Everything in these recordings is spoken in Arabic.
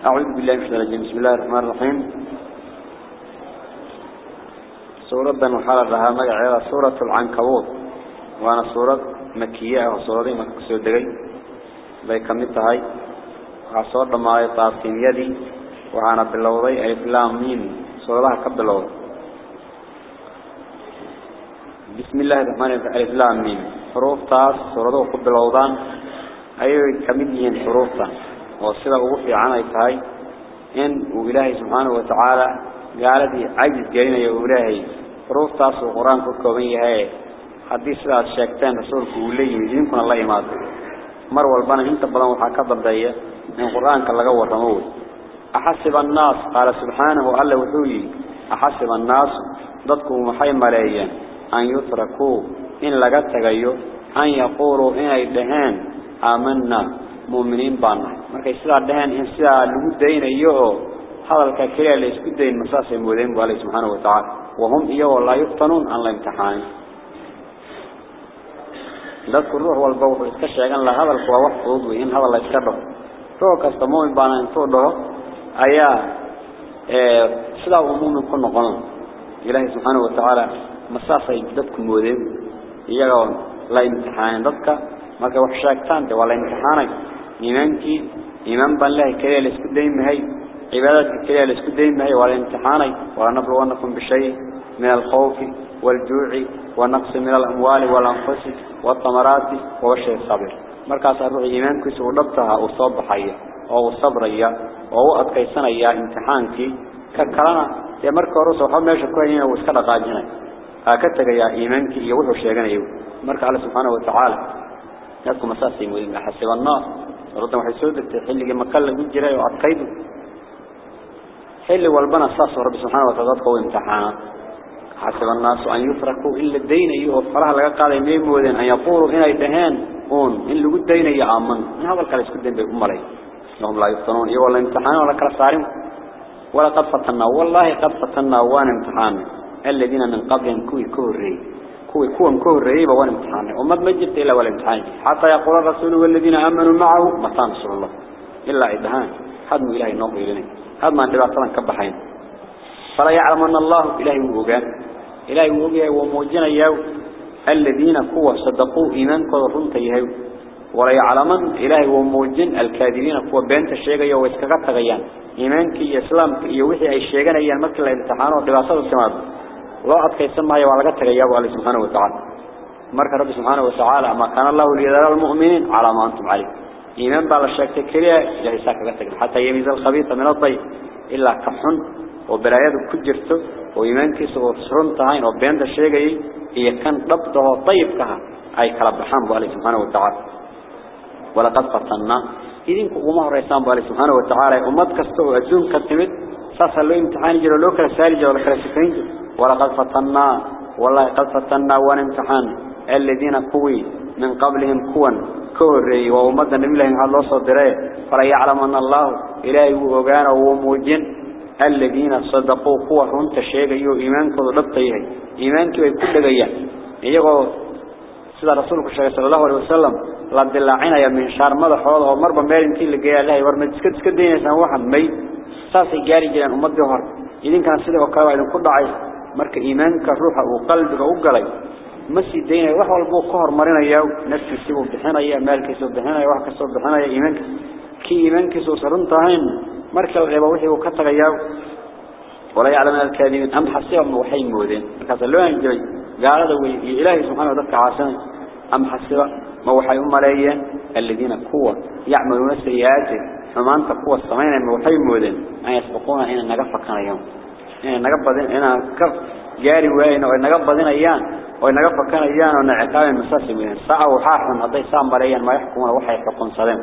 أعوذ بالله من الشيطان الرجيم. بسم الله الرحمن الرحيم. سورة وحال لها مقعدة سورة العنكبوت وأنا سورة مكية وسورة مكسور دقي بي هاي. وحصور لما يطاسين يدي وحانا باللوضي ألف لام مين سورة كباللوضي بسم الله الرحمن الرحيم. ألف لام مين حروف تاس سورة وقب باللوضان أيوة وصلة وغفي عنا يتهاي إن وإلهي سبحانه وتعالى قالدي عجز قلنا يا إلهي حروف تاس وقرآن كوكوبين يهي حديث سلاة الشاكتان رسولك وليه يمكن الله يماد مر والبنا انت بلان وحاكا ضدية من قرآن كاللغا ورموه أحسب الناس قال سبحانه ألا وحوي أحسب الناس ضدكم محي ملايين أن يتركوا إن لقد تغيو أن يقولوا إن يدهان آمنا مؤمنين بانا baa Ilaahay subhanahu wa ta'ala wahum iyagoo la yuftanuun an la imtixaan dadku ruux walba wuxuu iska sheegan la hadalku waa wax fudud weyn in hadal la iska dhaho ruux kasta muumin baana intuu dhaho ayaa ee sidaa uu muumin ku noqon Ilaahay subhanahu wa ta'ala masaasay dadku moodeen iyagoo la imtixaan dadka marka wax sheegtaan waa la imtixaanay إيمانكي إيمان بالله كليه لسكو دين مهي عبادتك كليه لسكو دين مهي ولا امتحاني ولا نبلونكم بشيء من الخوف والجوع والنقص من الأموال والأنفس والثمرات وبشر الصبر مركز الروح إيمان كيس ودبتها أصاب حيا أو صبريا أو أتكيسنيا امتحانك ككلنا يا مركز الروح وحب ماشي كوينين واسكت قاجنا هكذا يا إيمانك يوحو شيئا يو مركز الله سبحانه وتعالى نذكر مساسي مولين حسب النار رد waxay soo degtay xilligii makal lagu jiray oo adkaydu xilli walbana saas rabbi subhanahu حسب الناس أن يفرقوا إلا الدين أيها فراها لقى قال ميمودين أن يقولوا إن يدهان أون إن لقوا الدين يأمن من هذا الكلام يسكت الدين بأمري لهم لا يفتنون. إيه ولا امتحان ولا صارم ولا قد فتنا والله قد فتنا وان امتحان. الذين من قبلهم كوي كوري. كوي كون كوري وان امتحان. وما مجبت إلا ولا امتحان. حتى يقول الرسول والذين آمنوا معه متى نصر الله. إلا إدهان هذا من إلهي نوضي إليه هذا ما عندما طلع كبحين. فلا يعلم أن الله إلهي وقال إلهي وقال وموجنا يو الذين قوة صدقوا إيمان قدرون تيهو ولا يعلمن إلهي وموجن الكاذبين قوة بنت الشيء يو اسكاكت غيان إيمانك إسلام يوحي أي شيء أيان مكلا الامتحان ودراسات السماد الله أتكي سماه وعلى قد تغيابه عليه سبحانه وتعالى مرك رب سبحانه وتعالى ما كان الله ليذر المؤمنين على ما أنتم عليه إيمان بالشاك تكريه إلهي ساكت حتى يميز الخبيث من الطيب إلا كحن وبرايات كجرته وإيمانك سرون تهين وبين الشيء هي كان ضبطه طيب كها أي كلام بحام بالله سبحانه وتعالى ولقد فتنا إذن كقومه رئيسان بالله سبحانه وتعالى أمد كستو أجون كتمت ساسا لو امتحان جلو لو كلا سالجة ولا كلا سكرين ولقد فتنا والله قد فتنا وان امتحان. الذين قوي من قبلهم كون كوري وأمد النبي لهم الله صدره. فلا يعلم أن الله إلهي وغانا وموجن الذين صدقوا قوة رنت الشيء يو إيمانك ضبطيه إيمانك ويكون لغيان يقول سيدة رسولك صلى الله عليه وسلم لابد الله يا من شار مدحوض أو مربا مالين تي لقيا الله ورمد سكد سكد دين واحد مي. ساسي جاري جلان أمد جوهر إذن كان سيدة وكاوا إذن كل عيس مرك إيمانك روحه وقلبك وقلي مسي دين وحو البو قهر مرنا ياو نفسي سيبو بحنا يا مالك سيبو بحنا يا وحكا سيبو بحنا يا إيمانك كي إيمانك سيبو سرنتهين marka la wixii uu ka tagayaa wala yaclamu al-kaadimin am xasiba waxay moodeen markaas loo anjay gaalada way ilaahi subhanahu wa ta'ala caasan am xasiba ma waxay u maleeyeen alladina kuwa yacmaluna sayaati xumaanta kuwa sameynaya ma waxay moodeen ay yasbaquna in naga fakanayaan in naga badin ina ka gaari waayeen oo naga badinayaan oo naga fakanayaan oo nacaqaabeen masaasimin saa waxa xun haday saa maleeyaan ma yaxkumuna waxay xukunsadeen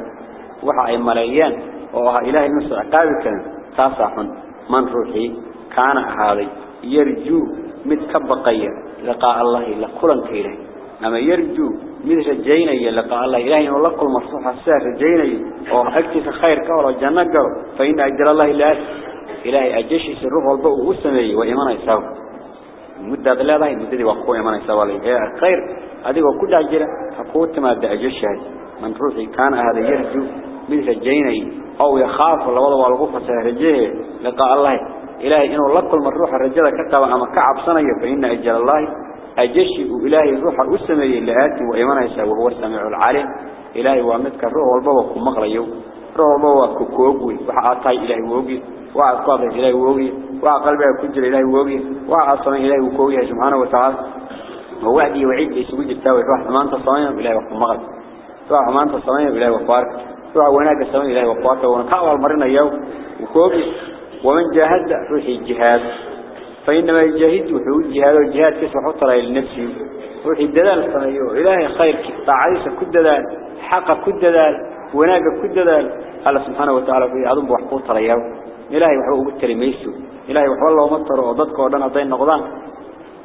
waxa ay maleeyeen oo ilaahay inuu ciqaabi karin taasahun man ruuxi kaana ahaaday yarju mid ka baqaya liqa allah la kulanka ilaahay ama yarju mid rajaynaya liqa allah ilaahay inuu la kulmo ruuxa saa rajaynaya oo agtiisa khayr ka wala janno galo fa in ajra allah la إلهي أجيش الروح والباء والسمري وإيمانه يساوه مدة ضلالة مدة دي وقوة إيمانه يساوه عليه. هي الخير. هذه هو كل عجلة فقوة ما بدأ أجيش هاي من روحي كان هذا يرجو من سجيني أو يخاف الله والله والغفة سهرجيه لقاء الله. إلهي إنه الله كل من روح الرجالة كتب أما كعب صنية فإن أجل الله أجيش إلهي روح والسمري اللي آتي وإيمانه يساوه هو السمع العالم إلهي وعمدك الروح والباء وقوة مغليو روح والبابا كوكوغوي وحاطاي إلهي ووغي وعقابه إلهي ووغي وعقلبه كجر إلهي ووغي وعصنا إلهي وكوغي سبحانه وتعالى ووعدي وعيد يسوي التاوي روح ما أنت صميم إلهي وقم مغل روح ما أنت صميم إلهي وقارك روح وناك السماء إلهي وقواته ونكاوى المرين يوم وكوبي ومن جاهد روحي الجهاد فإنما يجاهد وحو الجهاد والجهاد كسو حط رأي لنفسه روحي الدلال صنعيه إلهي خير تعاليس كددال حق كددال وناك كددال الله سبحانه وتعالى في عظم وحقوط رأيه إلهي وحو أبتري ميسو إلهي وحو الله مطر وضدك ودنا ضين نقضان.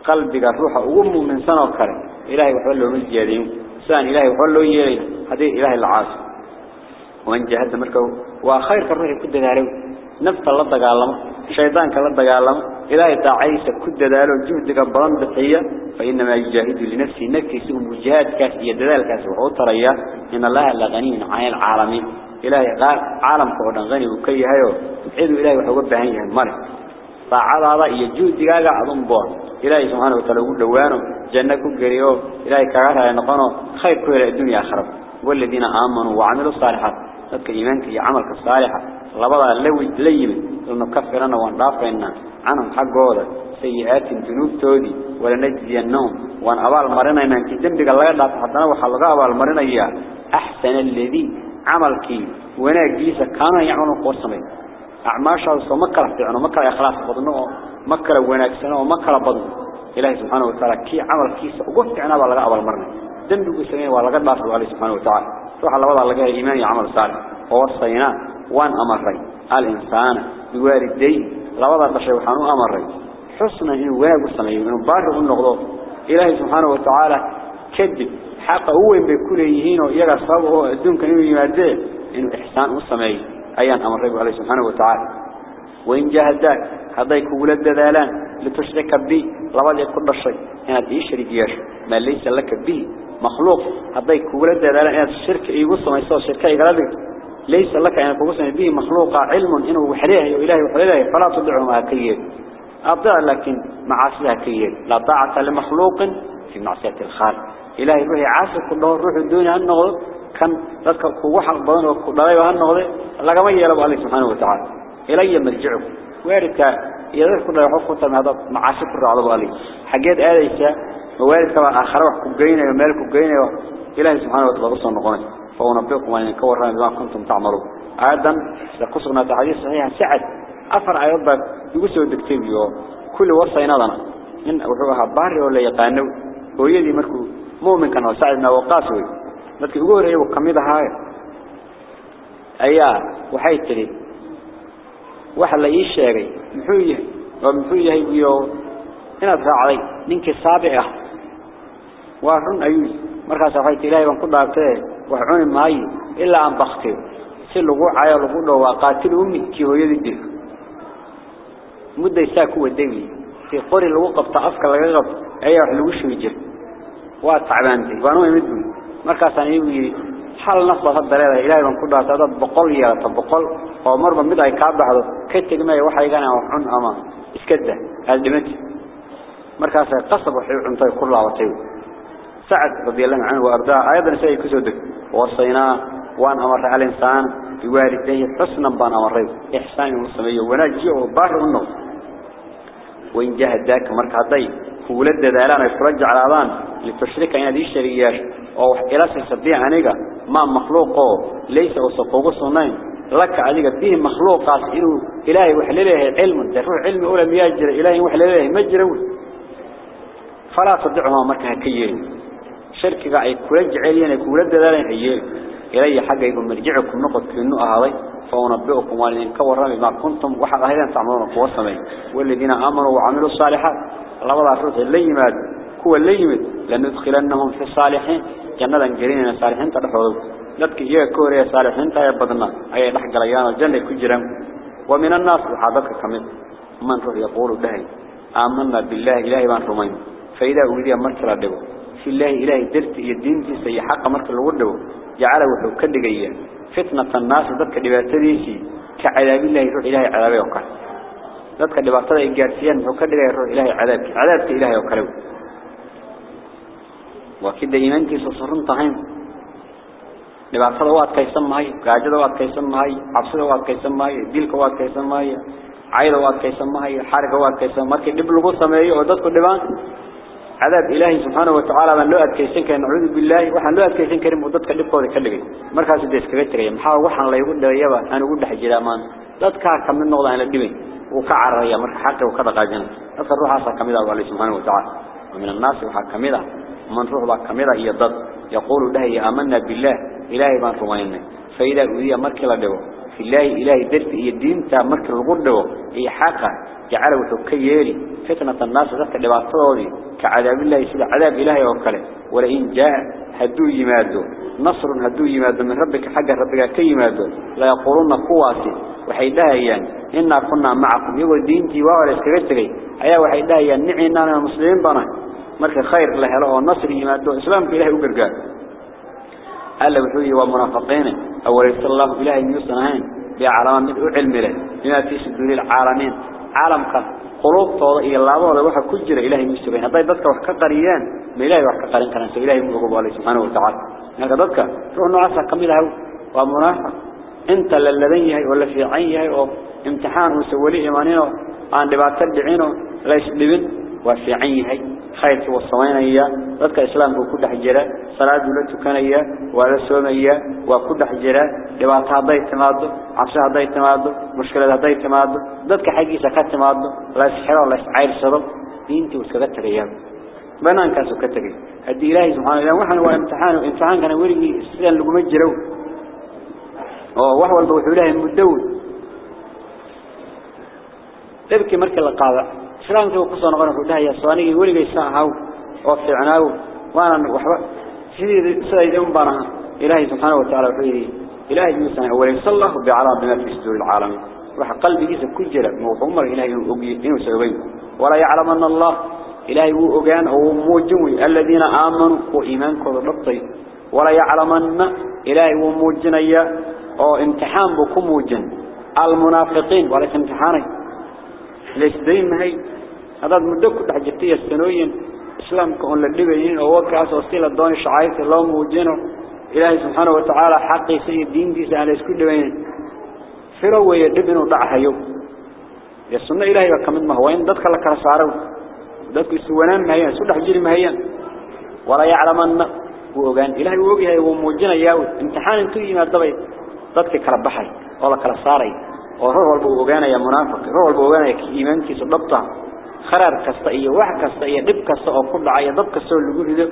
قلبك الروح أغم من سنة وكره إلهي وحو الله مزيادين سان إلهي وحو الله يلي هذه إلهي العاصم وإن جهد مركو. وخير كروح كد دارو. نفط الله دغالما شيطان كلا دغالما إلهي تعيس كد دارو. جهدك بدن بخيه فإنما يجاهد لنفسه. نفسه مجاهد كاس يدلال كاس تريا. إن الله لغني عن العالمين. إلهي قال عالم كودن غني وكيهايو عيد إلهي وحو بباهن yahay mare saacadaada iyo juhdigaaga adun boon ilaahay subhanahu wa ta'ala ugu dhawaano janna ku gariyo ilaahay kaga raay noqono khayr ku hela adduunka aakhirada والذين آمنوا وعملوا الصالحات. ذلك إيمانك يا عملك الصالحة. لبضا لوي ليمن. لنكفرنا ونرافعنا عنهم حق هذا. سيئات ذنوب تودي. ولنجزينهم وأن أبال مرنا إن أنك ذنبك الله يدعى. حتى وحلقا أبال مرنا إياه. أحسن الذي عملك وناجيسا كان يعمل قوسمي أعماشا ومكرة فعنه مكرة إخلاص بدنه مكرة وناكسنه ومكرة بدنه إلهي سبحانه وتعالى كي عمل كيس وقفت عنا بالله أبال مرنا ذنبك سميه والله قد بافر عليه سبحانه وتعالى. روح الله وضع لقاه إيمان يعمل صالح. ووصينا وان أمري الإنسان بوالديه لوضع بشيء وحانو أمري حسنا إنه واقع السميه إنه بارغ النغضو إلهي سبحانه وتعالى كذب حق هو إن بكل يهين ويقع صابه الدون كان يماده إنه إحسان السميه أيان أمري عليه سبحانه وتعالى. وإن جاهداك هذيك ولد ذالان لتشرك به لوضع كل شيء هنا تيشرك ياش ما ليس لك به مخلوق. هذيك ولد ذالان هنا الشرك ما يصير شركة يقلبك ليس لك أن تقص به مخلوق علم إنه وحريه وإلهي وحريه فلا تدعوا كيد. أبدأ لكن معاصيها كيد لا طاعة لمخلوق في معصية الخالق. إلهي روحي عاصي كله روح الدنيا النغض كان ذلك وحق بدن وضليبها النغض لقما يلب عليه سبحانه وتعالى. إلي مرجعكم وارك يذكر كله يحق كنت هذا معاصي كله على عليه حاجات آليسة ووارد كما آخر وحكم جينة ومالك جينة إلهي سبحانه وتعالى رسول النقوان فأنبئكم أن كورنا بما كنتم تعملون. أيضا لقصنا تحديث صحيح سعد. afar ayood baa ugu soo degtay iyo kulli wasaynadana in wuxuu ahaa baari oo la yaqaano hooyadii markuu muuminkan oo saacid noo qaas weey. Dadkii ugu horeeyay uu ka mid ahaa ayaa waxay tiri waxa la ii sheegay muxuu yahay oo muxuu yahay iyo inaad raacday ninkii saabic ah. Waa run ayuu markaas waxay tiri ilaahay baan ku dhaartay wax cuni maayo ilaa aan baktiyo si lagu caayo lagu dhawaaqaa til ummi kii hooyadii dil مدة يساكوا الدمي في قرى الوقف تعفك الغضب أيه حلوش ويجي. وأتعبان دي وأنا مدمي مركز أنا يبي حال نصب هذا لا إله إلا من كل هذا بقول يا بقول ومر من بدأ يكعب هذا كت جماعة واحد يجنا وحن أما إسكده هالدمت مركز قصب وحن طيب كل على طيب. سعد رضي الله عنه وأرضاء أيضا سيد كسودك. وصينا وأن أمر على إنسان يواري تيه حسنا بان أمره. إحسان المسلمين. ونجيه وبار النصر وإن جاهد ذاك مركضي فولد ذالان يترجع على ذان لتشرك أن هذه الشرياش أو إلاسي سبيع عنيقا ما مخلوقه ليس أصفوق صنين لك عليك به مخلوقات إنه إلهي وحلله علم. دفع علم أولا مياجر. إلهي وحلله مجرون فلا تدعوها مركها كيين. شركة أي كولد جعليا كولد ذالان حيين إلي حقكم مرجعكم نقط كنو أهضي فأنبئكم والذين كورا بما كنتم وحق هذا تعملون قوة والذين آمنوا وعملوا الصالحات الله وضع فرصة اللي يماد هو اللي يمد لندخلنهم في الصالحين جنة جرين الصالحين تدحوه لذلك إياه كوريا صالحين تيبضنا. أي لحق ليان الجنة كجرم. ومن الناس وحادثك كمثل. من روح يقول به آمنا بالله إلهي بان رمين فإذا أولي مركز ردوا في الله إلهي درت يدين سي حق مركز الوردوا جعله وحو كدغيا فتنة الناس ذلك دباتديسي كعذاب الله يروح إلهي عذابه وكله ذلك دباتده إنجارسيان وحو كدغيا يروح إلهي عذابك عذابك إلهي وكله وكده إيمانك سصرن طهين دباتده واد كيسان ماي قاجده واد كيسان ماي عبسده واد كيسان ماي ديلك واد كيسان ماي عيده واد كيسان ماي حارقه واد كيسان ماي. دب لغو سميه وددك دبان. عذاب إلهي سبحانه وتعالى من لو أدكيسن كان نعوذ بالله وحن لو أدكيسن كريم مددك لبقوة كلغي مركز ديس كبتري محا وحن لا يقول له يبا. أنا أقول لحجي لامان ددك كم نقضة أنا دبي وكعر يا مركز حقه وكذا قاجن. أصل روح أصلا كميدا الله سبحانه وتعالى. ومن الناس وحا كميدا من روح الله كميدا هي ضد يقول له يا آمنا بالله. إلهي ما رمينا فإذا أذي مركز في الله إلهي درت هي الدين تا مركز الغردو هي حقا جعله وحكيري فتنة الناس ذلك لبعضه كعذاب الله سيد عذاب إلهي وكله. ولئن جاء هدو يمادو نصر هدو يمادو من ربك حق ربك كي يمادو لا يقولون قواسي وحيدها يعني إنا كنا معكم. يقول دينتي وعلى اسكرتري أيها وحيدها يعني نعينا المسلمين بنا. مرك خير له له النصر يمادو إسلام إلهي وقرقال ألا وحوي ومنافقين. أو رسول الله إله يصنعين بعلم من علم له بما في سدود العالمين. عالم خ خلوق طال إلى الله روح كجر إله يسبين هذا يذكر طيب وحكة قريان. ما إله وحكة قرين كان. سو إله مغبوب عليه سبحانه وتعالى. هذا ذكر روح نعسى كم له ومنافق. أنت للذين هي ولا في عين هي أو امتحان مسوليه إيمانه عند بعد تبعينه ليش لبن. وفي عين هي خيرك والصوينية ذلك هو كل حجرة صلاة دولة كانية ولا سومية وكل حجرة لبعض هذا يتماده عفش هذا يتماده مشكلة هذا يتماده ذلك حقي سكت تماده لا يسحر ولا يسعير صدق دينتي وسكت ريام بنان كاسو كتري هدي إلهي سبحانه وتعالى. وحنا هو امتحان امتحان كان ورقي السلام لقوا مجروا وهو البوح إلهي تبكي مركز القاضع إسلامك وقصة نقول فدها يا صاني ولي يساعه وفعناه وأنا وحب سيد سيد يوم بنا إلهي سبحانه وتعالى وحيدي إلهي يوسف أولي صلى الله بعرض بما في صدور العالم. راح قلبي جيس كل جرب موحمر إلهي إنه سيبين ولا يعلم أن الله إلهي هو أجان أو موجوي الذين آمنوا وإيمان كل ربطي. ولا يعلم أن إلهي هو موجنيا. أو امتحان بكم موجن. المنافقين. ولا امتحاني. ليش دايما هي هذا مدك تحجتي السنوين إسلام كون لدبيين أو وكاس وسيلة دون شعائر الله موجينه إلهي سبحانه وتعالى حقي سيد دين دي سهل يسكن دبيين فروا يدبن وضعها يوم السنة إلهي وكمد ما هو. إن ذاتك لك رساره ذاتك السوانان ما هي؟ سلح جيري ما هي؟ ولا وقان. إلهي وقيها وموجينا ياوي. امتحان انتوي ما الدبي ذاتك كربحي. ولا كرساري. وروح والبوغانا يا منافق روح والبوغانا يا إيمانك صدبتها خرار كستا إيه واحد كستا إيه دب كستا أو كل عيا دب كستا اللي يقول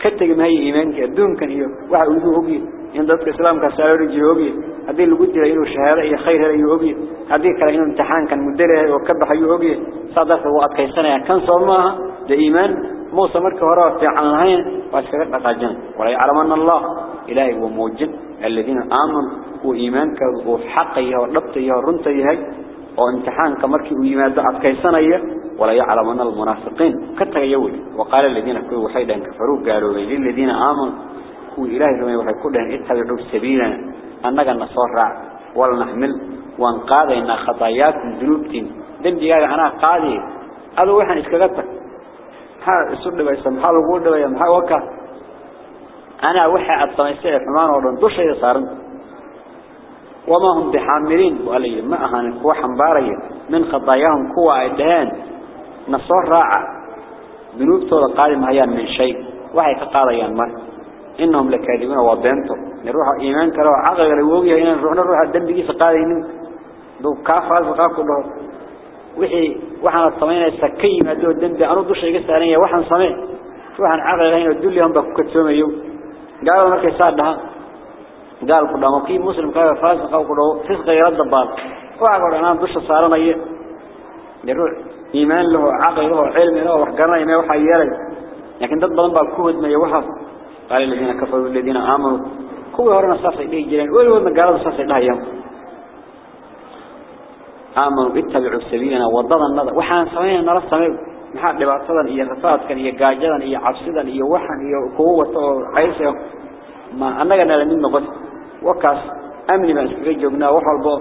كتج ما هي إيمانك الدون كان إيه واحد يقول هوجي إن دب كسلام كستا يرجع هوجي هذه اللي قلت له إنه شهادة إيه خير هذا يهوجي هذه كلا إنه امتحان كان مدرة وكبح يهوجي صادف وقت كيسنا كان صومها ده إيمان موسى مركه وراء في عنهين وأسكت نقاجن ولا يعلم أن الله إلهي وموجد الذين آمنوا وإيمانك وحقه وربطه ورنته وامتحان كمركي ويماد أتكيسانية ولا يعلم أن المنافقين كتغ يولي وقال الذين كانوا وحيدا كفروا. قالوا للذين آمنوا. هو إلهي رمي وحي كلهم اتبعوا سبيلنا. أنك النصارع ولا نحمل وانقاذ إن خطاياكم ذنوبتين. دم ديالي أنا قاضي هذا وحن إسكاقتك ها بيسا محال وقول دوايا محال وكا أنا وحي الطميسية حمان ورن دوشي صارن. وما هم بحاملين وقال ما أهان كوا حنبارية من خطاياهم كوا عدهان نصور راعة. ذنوب طول قادم هيان من شيء. وحي كقاضيان مر. إنهم لكاذبون وبينتم. نروح إيمان كرو عقل رووية إن نروح نروح الدم بيجي فقاضيين دو كافر فقا كله وحي وحنا الصمين السكي ما دو بي. أنو دوش يقص عليا وحن صمين وحن عقل هين الدولي هم بكتوم يوم. قالوا مركي صادها قال ما في مسلم قال فاسق أو كله فسق يرد الضباط. وعقل أنا دوش صارنا يه نروح إيمان له عقل له علم له وحقرنا ما وحي يلي لكن ضد بلن بالكهد ما يوحف قال الذين كفروا الذين آمنوا. كوا هرنا صاصي ليه جيران ولو ما قالوا صاصي لها يوم؟ آمنوا اتبعوا سبيلنا وضضا النظر. وحان سمينا نرى سمينا maxaa dhibaatadan iyo rafaadkan iyo gaajadan iyo cabsidan iyo waxan iyo kuwa wato ayse ma annaga nala mid noqon wakaas amni baan iskaga joognaa wax walbo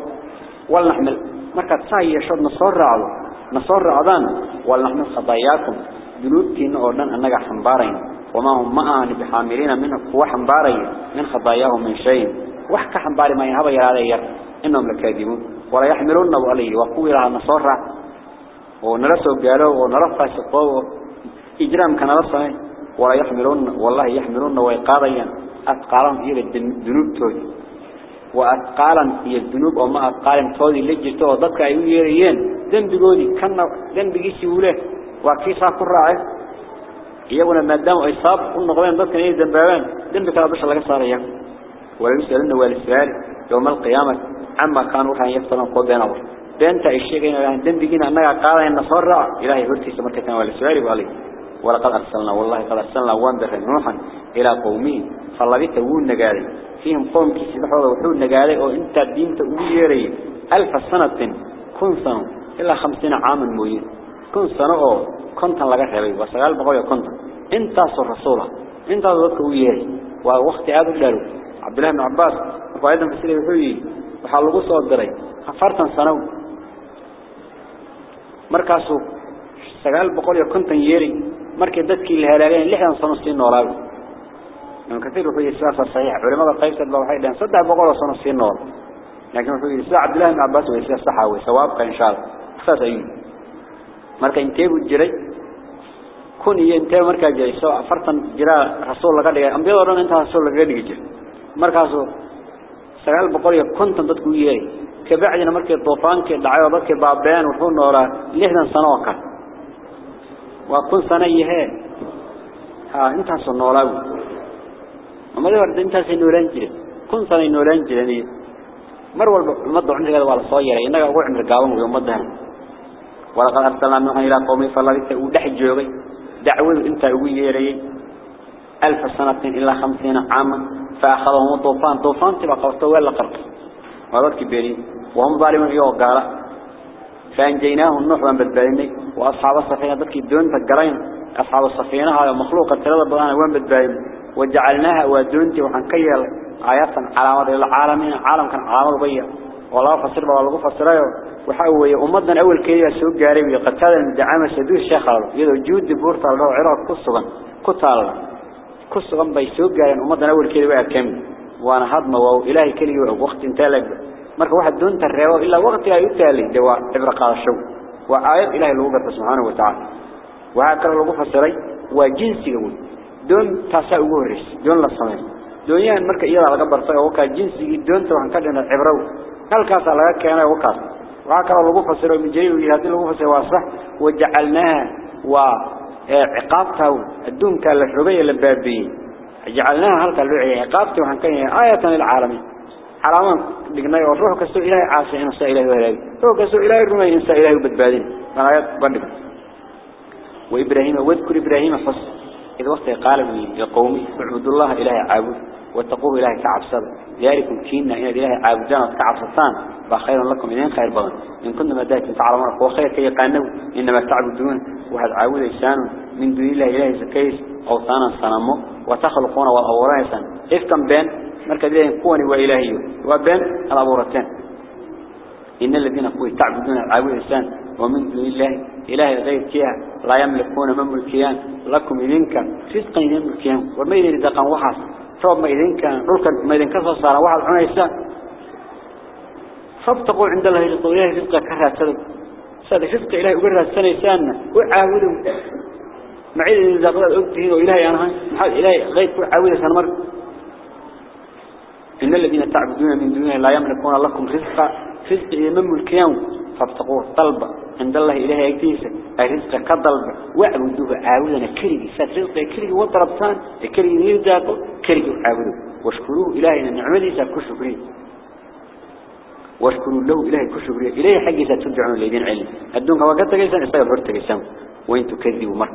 wal naxmil markaad saa yeeshood na soo raacdo na soo raacdaan wal naxmil khadayaakum dunuubtiina oo dhan annaga xambaarayn wamaa hum ma aani bixaamiliina kuwa xambaaraya min khadayaahum min shayin wax ka xambaari maayan haba yaraadee yar inahum lakaadibuun wala yaxmiluuna bu alayhi waa kuwii lahaa ونرسو قالوا ونرفع سقوه إجرام كان رسمه ولا يحملون والله يحملون ويقاضيا أثقالا إلى الذنوب تودي وأثقالا هي الذنوب. وما أثقالا تودي اللي جرتوا ضدك أيو يريين. ذنب قولي كان ذنب جيسي وله كراعه يقول ما دام إصاب قلنا قوين ضدك أيه ذنبان ذنب كلا بش الله صار يوم ولا يسألنا والسؤال يوم القيامة عما كانوا كان يفترون قول بين أول بنت الشيء إن دنبجينا أنك قال إن صرع إلهي هرتي سمركة ولا سؤال وعلي ولقد أرسلنا والله قد أرسلنا وانبر نوحا إلى قومه. فالذي تقول نجاري فيهم قوم كيس بحوض وحول نجاري أو أنت الدين تقولي ألف سنة كن سنة إلا خمسين عاما موين كن سنة أو كنت لك خيري وسقال بقوية كنت. أنت صر رسوله أنت ضدك وياي ووقت هذا الدارو عبد الله بن عباس وقاعدا في سيدي وحوي وحلقوا صوت دري أفرتا سنة. Markaasuu sagaal boqol iyo konton yeeri markii dadkii la halaageen lixdan sano sii noolaa ibn kathir wuxuu yidhi sidaas saxiix culimada qaybteed baa waxay dhaheen saddex boqol oo sano sii nool laakiin wuxuu yidhi sida cabdillahi ibn cabbaas way sida saxa way sawaabka insha allah saas ayuu marka intee buu jiray kun iyo intee markaa jiray soo afartan jiraa rasuul laga dhigay ambiyada dhan intaa rasuul laga dhigi jiray markaasoo سجل بقول يكنت ندك وياي كبعدنا مركز طوفان كدعوة ضك بابان وحون نورا. ليه ذا سنة وقت وكن سنة يها ها أنت هسنا ولا وما ذي ورد أنت هسنورانجلي كن سنة نورانجلي يعني. مروا المضة عند قال والله صغيرة يعني إنك أقول عند قاوم يوم مضة ولا قال أرسلنا من هنا إلى قومي فلا بيت ودح جوري دعوة أنت وياي ألف سنة إلا خمسين عاما. فأخذهم الطوفان طوفان تبقى قوته ولا قرق وذلك بيرين وهم ظالمون إيوه قال فأنجيناه النوح من بدباليني وأصحاب السفينة ذلك الدون فقرين. أصحاب السفينة هذا مخلوق الثلاثة بضانا وين بدبالين وجعلناها ودونتي وحنكيل آيات علامات العالمين عالم كان علامات بيا والله فسر بقى الله فسره وحاول أمضنا أول كيلة سوق جاربي قتال الدعامة سدوس شيخال يدو جود بورتا له عراق قصبا قتال كسرن بيسوق جاين وما دنا أول كذي بقى كم. وأنا هضمه إلهي إله كلي وقت انتالج مرق واحد دون تريه إلا وقت يا يتالج دوا إبرق على شو. وآية إله الوجود سبحانه وتعالى. وعكر الوجود فسري وجنسي ود دون تساؤورس دون لا صنم دون يعني مرق إياه على قبر طيب، صي وقى جنسي دون تروح كذا نعبره هل كاس على كيان وقى وعكر الوجود فسري من جيل وجهات الوجود فسواصح وجعلناه عقابته الدون كان لحربية للبابيين جعلناها هلك اللعية عقابته وحن كان آية للعالمين حراما. لقنا يوروح كسو إلهي عاصي إنسا إلهي وهلاي روح كسو إلهي الرمي إنسا إلهي وبدبادين آيات بردك وإبراهيم واذكر إبراهيم حص إذا وقت قال يا قومي اعبدوا الله إلهي عابد. واتقوه إلهي كعبصد ذلكم كينا إن إلهي عابدان كعبصتان فخير لكم إذن خير بغن إن كنتم مدائك تعلمون هو خير كي يقانوا إنما تعبدون. وهذا عاود إنسان من دون الله إلهي زكيس أوطانا صنمه وتخلقون والأورانسا إفكم بين مركز إلهي كوني وإلهي. وبين الأبورتين. إن الذين قوي تعبدون عاود إنسان ومن دون الله. إلهي غير كيها لا يملكون من ملكيان. لكم إذنك رزقا إذن ملكيان. وما إذن رزقا وحص روب ما إذنك رولك ما إذن كسر صار واحد عنيسان فابتقوا عند الله رزق إلهي رزقا كرها سلم سادة رزق إلهي وقرها السنة سانة وعاودوا معيد إذا قلت أبتهين وإلهي أنا. محال إلهي غير عاودة سنمر. إن الذين تعبدون من دونه لا يملكون لكم رزقا. رزق من ملكيان فابتقوا طلبا عند الله إلهي يكتيسا الرزق كطلب وعبدوه عاودنا كريجي ساد رزق كريجي وضربتان كريجي يرداكو كريجي عاودوا واشكروه إلهي أن نعمله ساكشكرين واشكروا له إلهي كشكرية إلهي حقي سترجعون الذين علم. قد تقيسان. استغل فرد تقيسان وين تكذبوا مر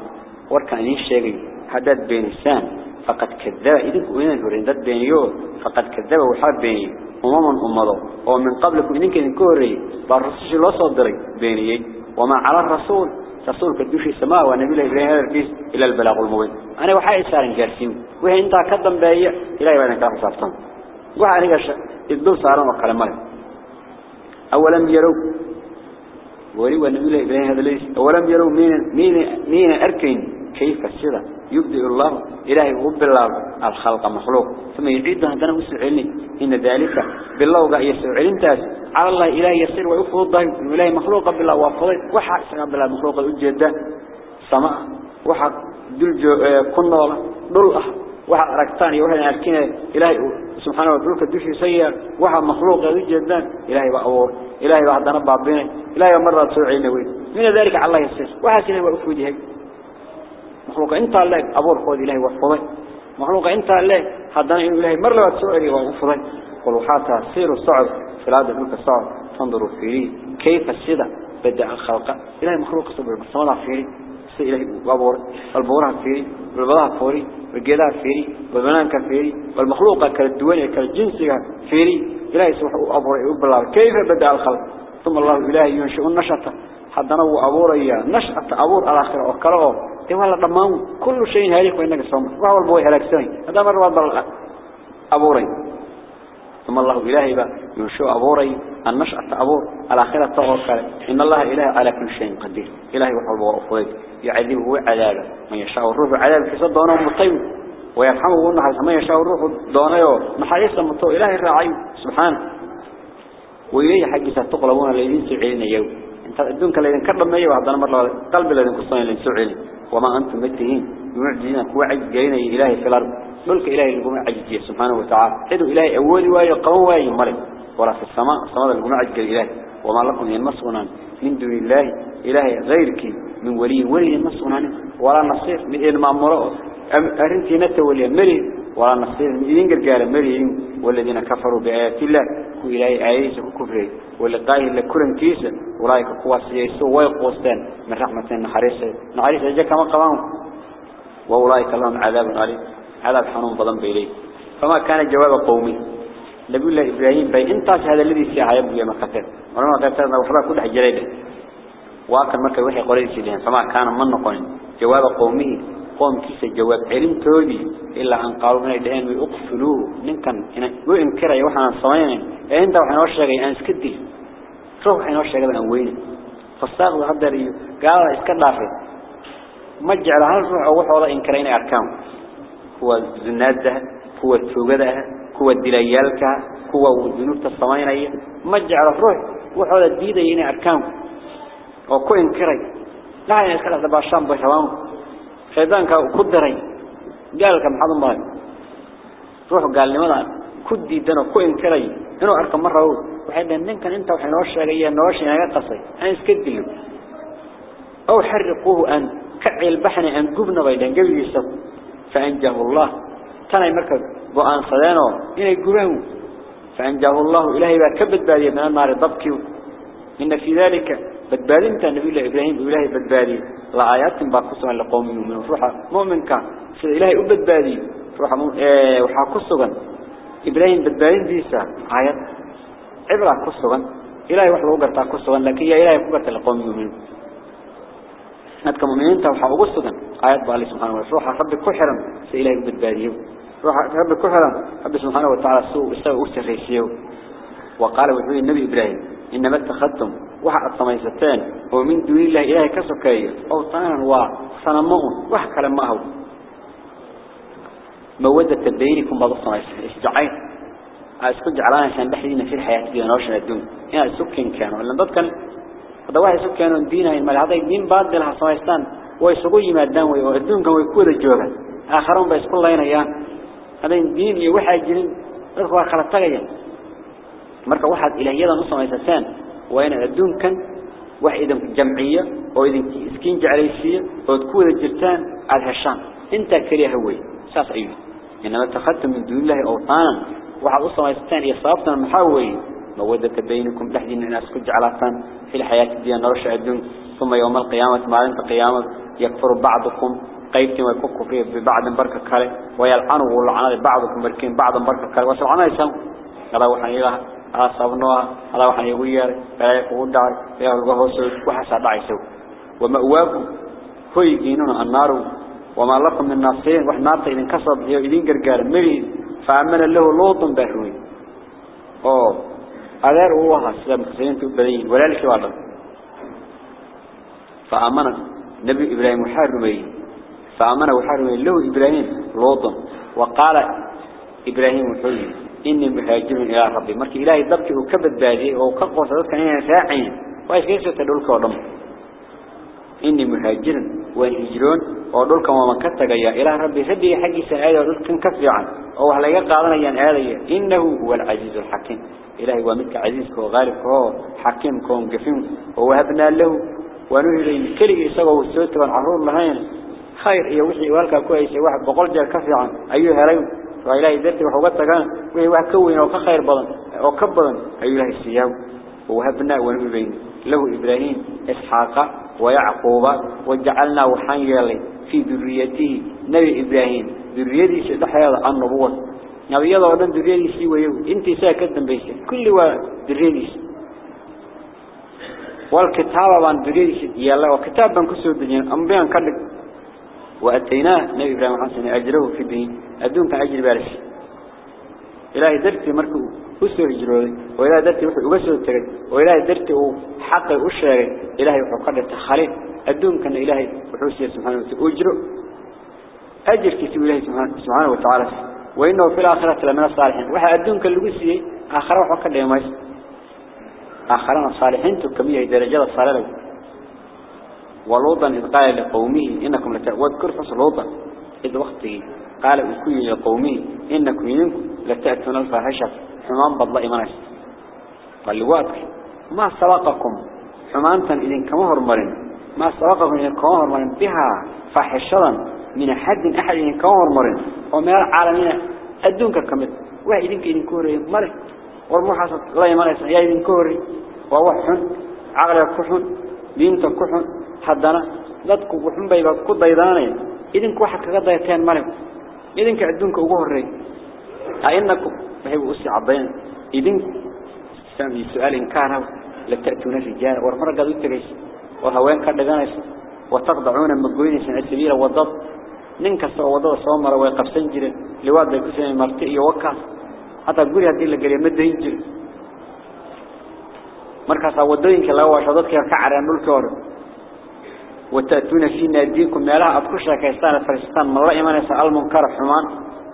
وركان يشيغي حداد بين السان. فقد كذب إذنك وين الهورين؟ داد بين يو فقد كذب وحاب بين أمم أمضوا ومن قبلكم إذنك إذن كوري. بالرسول الله صدري بيني وما على الرسول. رسول كدوشي السماء ونبي الله هذا الكيس إلى البلاغ المبين. أنا وحاي سارن جارسين. وهي انت كدن بايع إلهي وأنا كافر صافتان وحاي نقاش الدول صارن وقال أولم يروا ولي ونبي الله إبراهيم هذا ليس أولم يروا مين مين مين أركين؟ كيف السيرة يبدأ الله إلهي غب الله الخلق مخلوق. ثم يعيدها عندنا وسعلني إن ذلك بالله وقع يسعلين تاس على الله إلهي يصير ويفضل الضهي إلهي مخلوق بالله وفضل وحق سنة بالله مخلوق الأجهد سماء. وحق دل جو كنا والله دل waxa aragtaan iyo waxa arkinay ilaahay subhanahu wa ta'ala dushi sayya waxa makhluuq ay jeedaan إلهي وحدنا بابينه إلهي مرة تسوعينه وين. من ذلك على الله يسس. وحسنه وأفوده مخلوق إنت الله أبو الخوض إلهي وفضه. مخلوق إنت الله حدنا إلهي مرة تسوعينه وأفضه قلوا حتى سيروا صعب في العادة ملك الصعب. تنظروا فيه كيف السيدة بدأ الخلق. إلهي مخلوق صبر بس ما لا fiiri إلهي وابور البورها فيري والبضاها فوري والجدها فيري والبنان كفيري والمخلوق كالدوانية كالجنسية فيري. إلهي سبحانه أبور الله كيف بدأ الخلق؟ ثم الله إلهي ينشئ النشطة حتى نو أبور إياه نشأة أبور الآخرة وكرغه تيوالا ضمان كل شيء هاليك وإنك الصمت وهو البوي هلاك سنين هذا مرة وضع أبوري ثم الله إلهي بقى ينشئ أبوري النشأة أبور الآخرة توكل إن الله إله على كل شيء قدير. إلهي وحبه وأفضل يعذبه عذابه من يشاء الروح عذاب في صد دونه مطيب ويرحمه ونحس من يشاء الروح دونه محايس مطيب إلهي الرعي سبحانه وإليه حق ستقلبون الذين سعين يوم انت الدون كلا إذن كرم ميه وهذا مرة قلب الذين قصين لين سعيل وما أنتم متهين. بمعجزين كوعج جينا إلهي في الأرض. ملك إلهي لكم عجزية سبحانه وتعالى. حدوا إلهي أولي وآي قوم وآي ملك ولا في السماء. السماء لكم عجز إلهي. وما لكم ينمصنا من دون الله إلهي غيرك. من ولي. ولي ينمصنا ولا نصير. من المأمورات أرنتي نتولي مري ولا نصير إذن قرقال مري والذين كفروا بآيات الله وإلهي آيات كفره ولقاه لكل كيسة أولئك قوة سيسوا ويقوستان من رحمة نحريسة نحريسة جاء كما قوام وأولئك لهم عذاب عليم عذاب حنون بضم بإليه فما كان جواب قومي. نبي الله إبراهيم بي انتاس هذا الذي سيحا يبقى ما قتل ولما قتلنا وحبا كل حجرين. وأكل مركز وحي قرية سيدين فما كان من نقول. جواب قومه قوم كيس جواب علم تودي إلا أن قالوا ويقفلوه من كان وإنكر يوحنا الصمين عند وحنا وشغي أن سكدي روح حين وشغي أن وين فاستغل هذا ريو قال اسكت دافع ما جعل هذا روح أو وحولا إنكرين أركان هو الزناد ده هو التوجة ده هو الدليالك هو الذنوب الصمين ما جعل روح وحولا الديدة يني أركان وكو إنكري لا يعني اسكت هذا باشام بشوان شيطانك كدري. قال كم حد الله. روح قال لماذا كدي دنا كو إنكري إنه أركب مرة هو. وحيد إن كان أنت وحين وش جاي نوش يعني قصي أنا سكدله أو حرقوه أن كعل بحني أن جبنا بيدن قبل يسب فأنجه الله. تنا مركب. وأن صدانه. إن يجبه فأنجه الله. إلهي بكبد بالي من النار ضبكي إن في ذلك بدبالين كان نبي الله إبراهيم إلهي بدبالي لآيات باقصوا لقوم من روح مؤمن كان. سيد إلهي أبدبالي روح إيه وحاقصوا إبراهيم بدبالين ديسا. آيات. عبرة قصوا إلهي وحده وقرتا قصوا لكن يا إلهي وقرتا لقوم يؤمنون. نتك مؤمنين توحى وقصوا آيات بالله سبحانه وتعالى. روح رب كحرم. سإلهي بدباليه روح رب كحرم. رب سبحانه وتعالى السوء استوى أسريسيه وقال وحده النبي إبراهيم إنما اتخذتم وحق الطميستان ومن دون الله إلهي كسكي أو طانا وصنمون وحق لما هو مودة بينكم بعض الصميستان إسجعين اسكو جعلان عشان بحدينا في الحياة دي نوشنا الدون يعني سكين كانوا لأن ضد كان هذا واحد سكانوا دينها المال هذا الدين بعد لها صميستان ويسقوا يمادان ويودون كانوا يكون الجوبة آخرون بيسقوا الله ينيان هذا الدين يوحى جنين إخوة خلط تغيين مركا واحد إلى يدا نص صميستان وين الدون كان واحدا جمعية أو إذا إسكين جعليسية أو تكون الجرتان على هشام أنت كريه هوي ساس أيه إنما تخذت من دون الله أوطانا. وعوصا ما يستان إيه يصابتنا المحاوي ما بينكم لحدين الناس كل جعلتان في الحياة دي نرش الدون ثم يوم القيامة ما أنت قيامة يكفر بعضكم. قيبتي ما يكفكوا فيه ببعض مبركة كالي ويالعنوا والعنال بعضكم مركين بعض مبركة كالي وسوعنا يسلم. هذا وحن إله ah igu yeeray balaya kugu dhacay ilaah laga hoosooy waxaasaa dhacaysa wama'waakum hoygiinuna annaaru wamaa lakum min naasirin wax naarta idinka soo bixiyo idin gargaara melihiin فأمن له لوط بهوي أو أدار هو سلام كسرين تبدين ولا لك واحد فأمن نبي إبراهيم حرمي فأمن وحرمي له إبراهيم لوط وقال إبراهيم حلي إني مهاجر إلى ربي. مركي إلهي ضبطي وكبد بادي وكقوة ذلك أنه ساعين. وإيش كيف تدولك ودم إني مهاجر وهجرون ودولك وما كتغيا. إلى ربي هدي حقي سعادة ودولك كفي عنه أو هلا يقعدنا ينعالي إنه هو العزيز الحكيم. إلهي ومنك عزيزك وغالبك هو حكيم كون قفيم ووهبنا له ونهي كلي يسوى السوت والعرور لهين. خير إيا وحي والك كويس واحد بقول جاء كفي عن أيها هرين وإلهي ذاتي وحوقتك كان وهي واحد كوين وكخير بضن وكبضن أيها السياو ووهبنا ونهي له إبراهيم إسحاق ويعقوب وجعلنا وحنيا لي في ذريته نبي إبراهيم ذريتي سدحيا النبوة نبي يضع ودن ذريتي سي ويو انت ساكدن بيسي كل وا ذريتي والكتاب عن ذريتي يلا وكتاب بان كسو الدنيا أنبيان كلك وأتيناه نبي إبراهيم حسن أجره في الدين أدون كأجر بارش. إلهي درتي مركو وسو هجرودي وإلهي درتي وسو تغي وإلهي درتي حق وشاري إلهي وحقد تخلي أدون كان إلهي وحوسي سبحانه وتعالى أجره أجر كتب إلهي سبحانه وتعالى. وإنه في الآخرة لمن الصالحين. وحا أدون كان لقسي آخر وحقد يميز آخرين الصالحين تكمية درجة الصالحة ولوطا إذ قال لقومه إنكم لتأتون واذكر فصل لوطا إذ وقته قال إذكوا لقومه إنكم إنكم لتأتون الفاحشة. حمان بالله إيمانيس قال لواتك ما سبقكم حمانتا إذن كمهر مرن؟ ما سبقكم إذن كمهر مرن بها فاحشة؟ من حد أحد إذن كمهر مرن؟ ومن العالمين أدونك كمت واحد إذن إذن كوري مرن. والمحاسب لا إيمانيس يا إذن كوري. ووحن عقل كحن. دينت كحن. حدنا. dadku wuxun bay ku daydaanay idinku waxa kaga dayteen male إذن كعدون كوهري أينك مهي وقصي عبين. إذن سامي السؤال إن كانوا لتأتون الرجال ورمرة قد يتريس وهوين كان لغانس وتقضعون المقوينيس السبيل والضب ننك سوى وضوء سوامر ويقف سنجر. لواد بيكسين مرتئي وكاس حتى قولي هذه اللي قريبا مدة ينجر مركز أودوينك لو أشهدتك يركع على الملك ورم وتأتون في ناديكم. ما لا أتكشى كيستان فرستان ما الله يسأل المنكر حمان.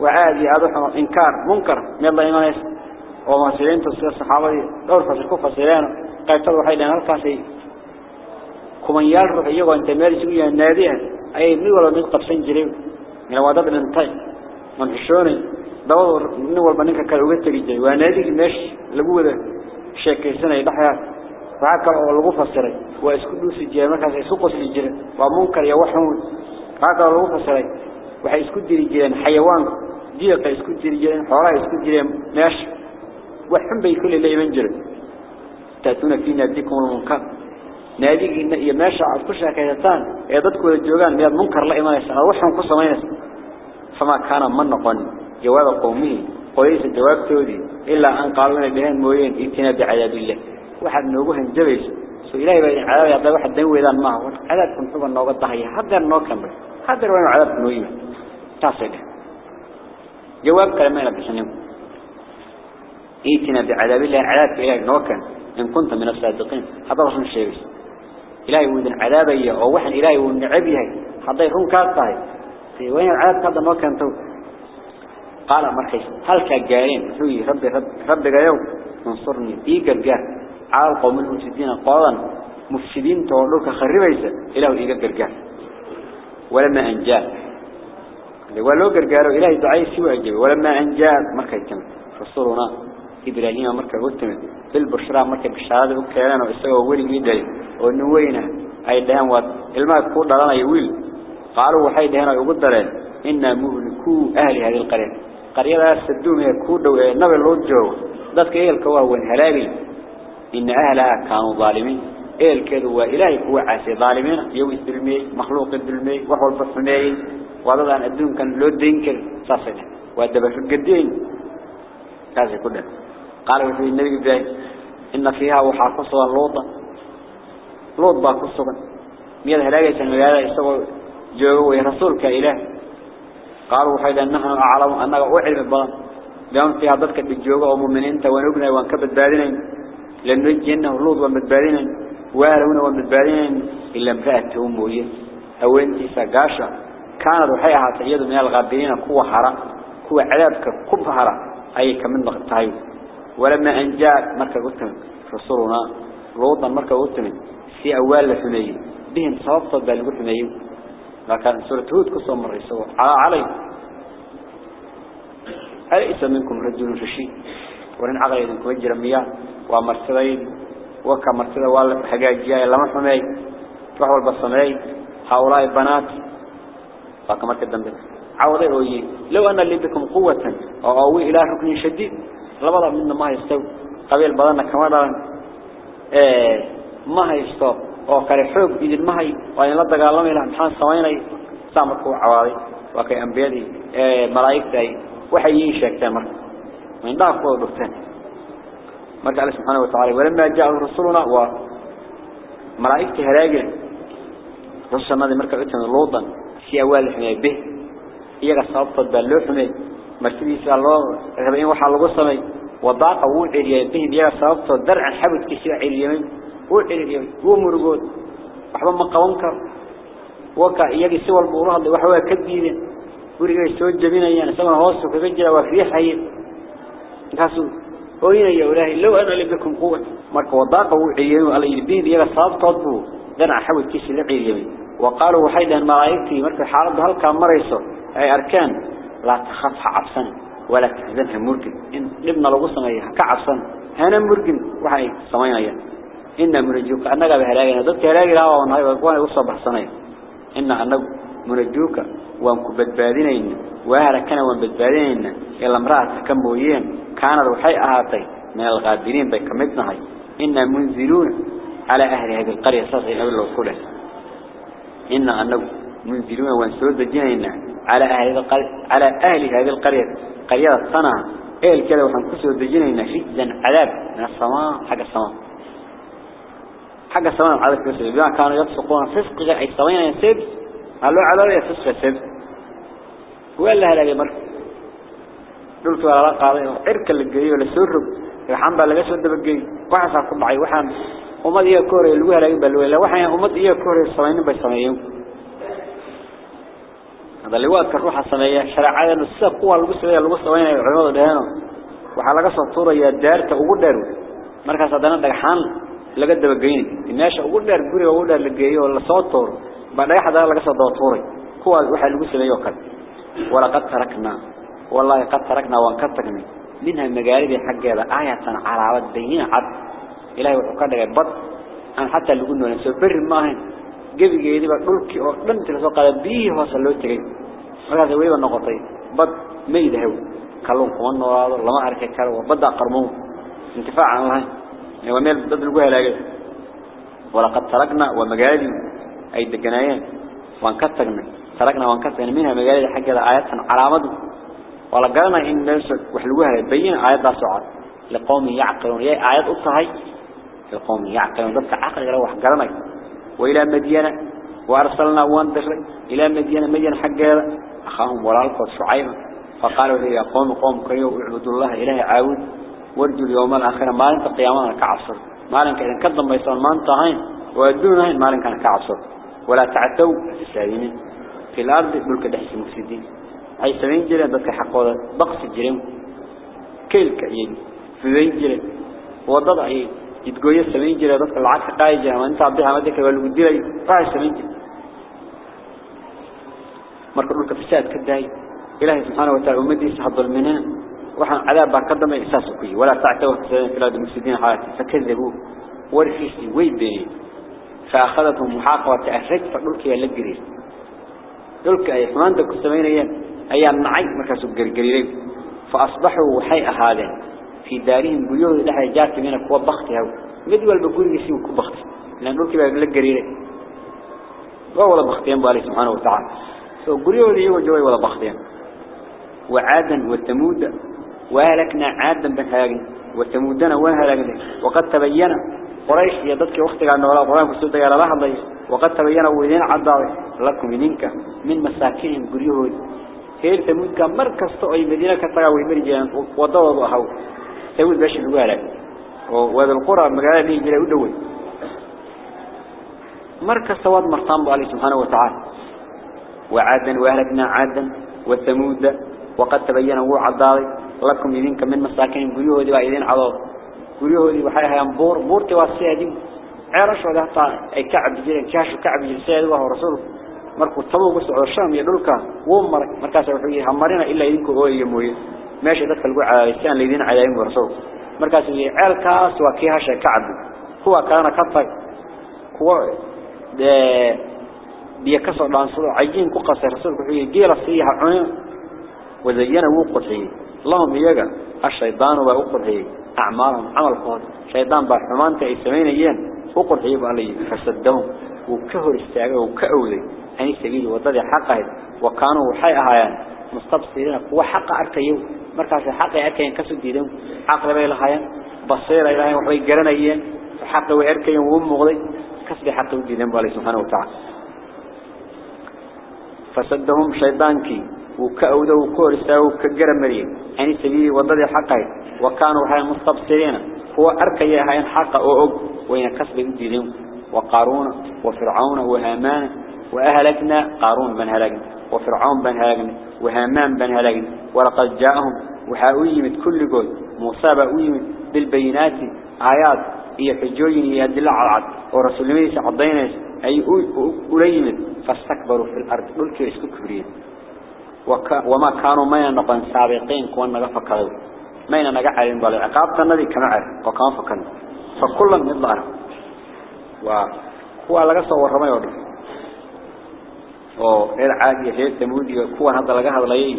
وعادي حمان. إنكار. منكر. ما الله إيمان يسأل. وما سيرين تصير الصحابة دور فسكوا فسيرين قيبتوا حيلين الكاسي كمان يالروح يجوا أنت مارس ويا الناديها أي من ولا من قبسين جريم من وادات الانتاج من حشوني. دور من ولا بنك كالوجت جدي وناديك ماشي لجوده شيء سنة فعك لغو فسري واسكو دوسي جير markaas ay suuq sii jireen waa munkar iyo wax xun hada lagu fasiray waxay isku diri jireen xayawaan diiqa isku diri jireen xoolaha isku jireen meesh wax xun bay kulli leeyahay jireen taatuna fi nadikum munkar naadigiina iyo meesha aad ku sheekaysataan ee dadku wada joogan miyaad munkar la imanaysaa wax xun ku samaynaysaa fama kana man noqon jawaab qowmihi qoysa jawaabtoodii ilaa an qaaluna biheen mooyeen واحد نوجه الجبيس سو إلهي بين عذاب يا واحد دنوي ذا ما هو عذابكم حبا نوجه ضحية هذا النوكم هذا وين عذاب نويم تصل جواب كلمة بسنيم إيتنا بعذاب الله عذاب إلهي نوكم إن كنت من الصادقين هذا رسم الشيء إلهي ودن عذابي أو واحد إلهي ودن عبيه هذا يكون كارطاي في وين العذاب هذا نوكم تو قال مركز هل كجارين حوي ربي رب ربي يوم انصرني إيجا الجاه على القوم المفسدين قالا مفسدين تولوك خربيسا إله إيقا قرقار ولما أنجاء ولو قرقاروا إلهي دعاي سوى أجابي ولما أنجاء مركا يتمت. رسولنا إبراهيم مركا يتمت. بالبشرى مركا بشهادة وكيانا وإساقوا ولي ميدالي ونوينا أي دهان واد. الماء كود لنا يويل. قالوا وحي دهان يقول دلين. إنا مهلكو أهل هذه القرية. قرية يستدون هي كود ونبي اللوت جو ذاتك إيه الكواه هلاقي إن أهلها كانوا ظالمين. إيه كذا وإلهي هو عاسي ظالمين. يوي الدلمي مخلوق الدلمي وحو البحمي وضد أن الدين كان لو الدين كل صاصنا وأدب في القدين كذا كله قال في النبي إبراهيم إن فيها وحاقصوا اللوطة لوط باقصوا مياد هلاقي سنويالا يستوى جوه رسولك إله قالوا حيدا نحن أعلم أنك أعلم البضان بيوم فيها ضدك بالجوغة ومؤمنين. ونبنى وانكبت بادنا لنجينه لوط ومتبادين وارون ومتبادين إلا امرأته أموية أو أنت سقاشة كانت وحيها تأييد من الغابرين كوة حرا كوة عذابك كوة حرا أي كمن ضغطها ولما أن جاء مركة قلتم رسولنا لوطا مركة قلتم في أول لحمي بهم صوابط بالقل حمي لكن سورة هود كسو مرة يسوى علي أليس منكم رجل رشيد ورن عقل يدنكم وجر مياه ومرتدين وكا مرتدى والله حقاجيا لما حمي. فهو البصمي هؤلاء البنات فكما مركد دم عوضي أوي لو أن اللي بكم قوة أو أوي إلى ركن شديد لبضع منا ما يستوي. قبيل بدنا كمان إيه ما يستوي أو كان حب إذا ما هي؟ وين لا دقالهم إلى امتحان سوينا سامكوا عوالي وكي أنبيادي إيه ملايكتي وحيين شاكتا مرة من داخل قوة دكتين مرجع الله سبحانه وتعالى ولما جاء رسولنا وملائكة هلاجل رسولنا ذي مركب عتنا لوطا في أول حمي به. إيجا صابت باللو حمي مرتبي سأل الله ربعين وحال قصمي وضاق وعلي به إيجا صابت درع حبت كسيع اليمين. وعلي هو مرقود. وحبا ما قوانكر وكا إيجا سوى البوراء اللي وحوا كديدين ورقا يسوى الجبين يعني سوى هوسو كبجل وفريح هاي كاسو وين يا إلهي لو أنا لبكم قوة مرك وضاق وعيين وقال يبين يلا صاب تطبو دنا حاول كيس لعي وقالوا وحيدا ملائكتي مرك حالد هل كان مريسو أي أركان لا تخافها عبسا ولا تحزنها مرقن إن ابن لو سميها كعبسا هنا مرقن وحي سميها إن مرجوك أنك بهلاجنا ضد هلاجي لا ونهاي وقوان وصبح سنين إن أنك مرجوك وانكو بدبادين وهلكنا وانبدبادين إلا امرأة كمبويين كانت وحي أهاتي من الغابرين بكمتنا هاي إن منزلون على أهل هذه القرية صاصي أول لو كله. إن أنك منزلون وانسود الجنين على أهل القرية على أهل هذه القرية. قرية الصنع إيه كده وحن كسود الجنين رجزا عذاب. من السماء حق السماء حق السماء عذاب كسود بما كانوا يفسقون فسق أي سوين ينسب قالوا على سب ولا هلا يمر دلت ولا قاضي إرك اللي جاي ولا سرب الحمد لله جالس ودب الجاي واحد صار معي واحد وما دي كوري اللي ولا يبل ولا واحد وما دي كوري السماين بيسميهم هذا اللي وقت الروح السماية شرع السق قوة القصة القصة وين العلماء دهنا وحلقة سطورة يا دار تقول دارو. مركز صدنا دحان لقد دبجين الناس أقول دار جوري أقول دار لجيه ولا سطور بعد أي حدا لقى سطوري قوة واحد القصة لا يوكل ولقد تركنا والله قد تركنا وانكتكنا منها المجارب حق هذا آية على ودين عد إلهي وحكانا بط أن حتى اللي قلنا نسبر ماهن جبي جيدي بقولك لن تلسوق على بيه وصلوا تجي وهذا ويبقى النقطي بط ميد هو كلهم كمان نوراض لما أعرف كلام بدأ قرمون انتفاع عن الله وميل ضد الجوه لا ولقد تركنا ومجارب أي دجنايين وانكتكنا تركنا وانكتنا منها مجال حق آيات علامات ولا قالنا إن الناس وحلوها يبين آيات سعاد لقوم يعقلون. هي آيات أصحي لقوم يعقلون. ضبط عقل قالوا قالنا وإلى مدينة وأرسلنا واندر إلى مدينة مدينة هذا. أخاهم ورالك وشعيبا فقالوا لي يا قوم قوم كريم اعبدوا الله إله عاود. وارجوا اليوم الآخر. ما لنك قيامنا كعصر. ما لنك كذب ما يصير ما انتهين. وأدونهين ما لنك كعصر. ولا تعتوا في السالمين في الأرض دولك دحس المفسدين. أي سمين جرين ذلك حقودا بقص الجرين كيلك يجي فذين جرين وضضع يتقوي سمين جرين ذلك العكس قاي جرين وانت عبدها مدك والودي لي قاي سمين جرين مركب دولك فساد كداي. إلهي سبحانه وتعالى ومدي سحض المنان وحن عذاب بكذا إحساسك ولا تعتوا في الأرض المفسدين حالتي فكذبوا. ورخيصي. ويبين. فأخذتهم محاقوة أفرج فدولك يلقريس دولك أي حمانتك السمينيين أيام نعي مركز الجرجرين فأصبحوا وحي هذا في دارهم بيوت لها جات من قوة بختها. مدول بقول يسيو كبخت لأن دولك يلقريس ولا بختين بالله سبحانه وتعالى. سو قريوا لي وجوي ولا بختين. وعادا وثمود وهلكنا عادا بهاجن وثمودنا وهلكنا. وقد تبين قريش يدك وقتك عن ولا قرآن كسود يا الله الله وقد تبين وين عضاوي لكم منك من مساكنهم قريهود هير ثمود كان مركز أي مدينة كتاوي مرجان وضوضوا هاو ثمود باش الوالد وهذا القرى مقالة دي جرى ودوي مركز سواد مرتان عليه سبحانه وتعالى. وعادا وأهلكنا عادا وثمود وقد تبين وعضاوي لكم منك من مساكنهم قريهود وإذين عضاوي rasuulku markuu tabo ugu socdo sham iyo dhulka wuu maray markaas wuxuu yiri hamarina ilaa idinku ooyo mooye meesha dadka lagu cadaayay si aan leedin cadaayin buu rasuulku markaas uu yiri ceelkaas waa kii hashay ka cabdi kuwa kalena ka tag kuwa de biyo ka soo dhaansado cajiin ku qasay rasuulku wuxuu yiri geela siiha cunin وزينا وقرحي اللهم إياك الشيطان وقرحي أعمالهم عمل قول شيطان بحمان تأي سمينيين وقرحي بألي فسدهم. وكهر استعجوا وكأولي أني سبيل وضد حقه وكانوا حي أهيان مستبصرين. وحق أركيو. مركز حق أركيين كسر ديدهم. عقل بي لهيان بصير إلهي وحوي جرنيين حق وأركيين ومغضي كسر حق ديدهم. بالله سبحانه وتعالى. فسدهم شيطانكي وكأوده وكورسا وكجرم مريم يعني سبيل وضد حقه وكانوا هاي مستبصرين هو أركي هاي حق أو وين كسب الدين وقارون وفرعون وهامان وأهلكنا قارون بن هلكنا وفرعون بن هلكنا وهامان بن هلكنا ولقد جاءهم وحاوي من كل جود موسى بأويم بالبينات آيات هي حجوين هي على العد ورسول الله سعدينيس أي أوليمت فاستكبروا في الأرض قلت يسكو كبرين وما كانوا ما ينقن سابقين كون نغا فكروا. ما ينقى علم بالعقاب تنذي كما عرف وكان فكروا. فكلا من الله وهو لغا سو oo dhan oo il caadi ah tamudi kuwa hadda laga hadlayay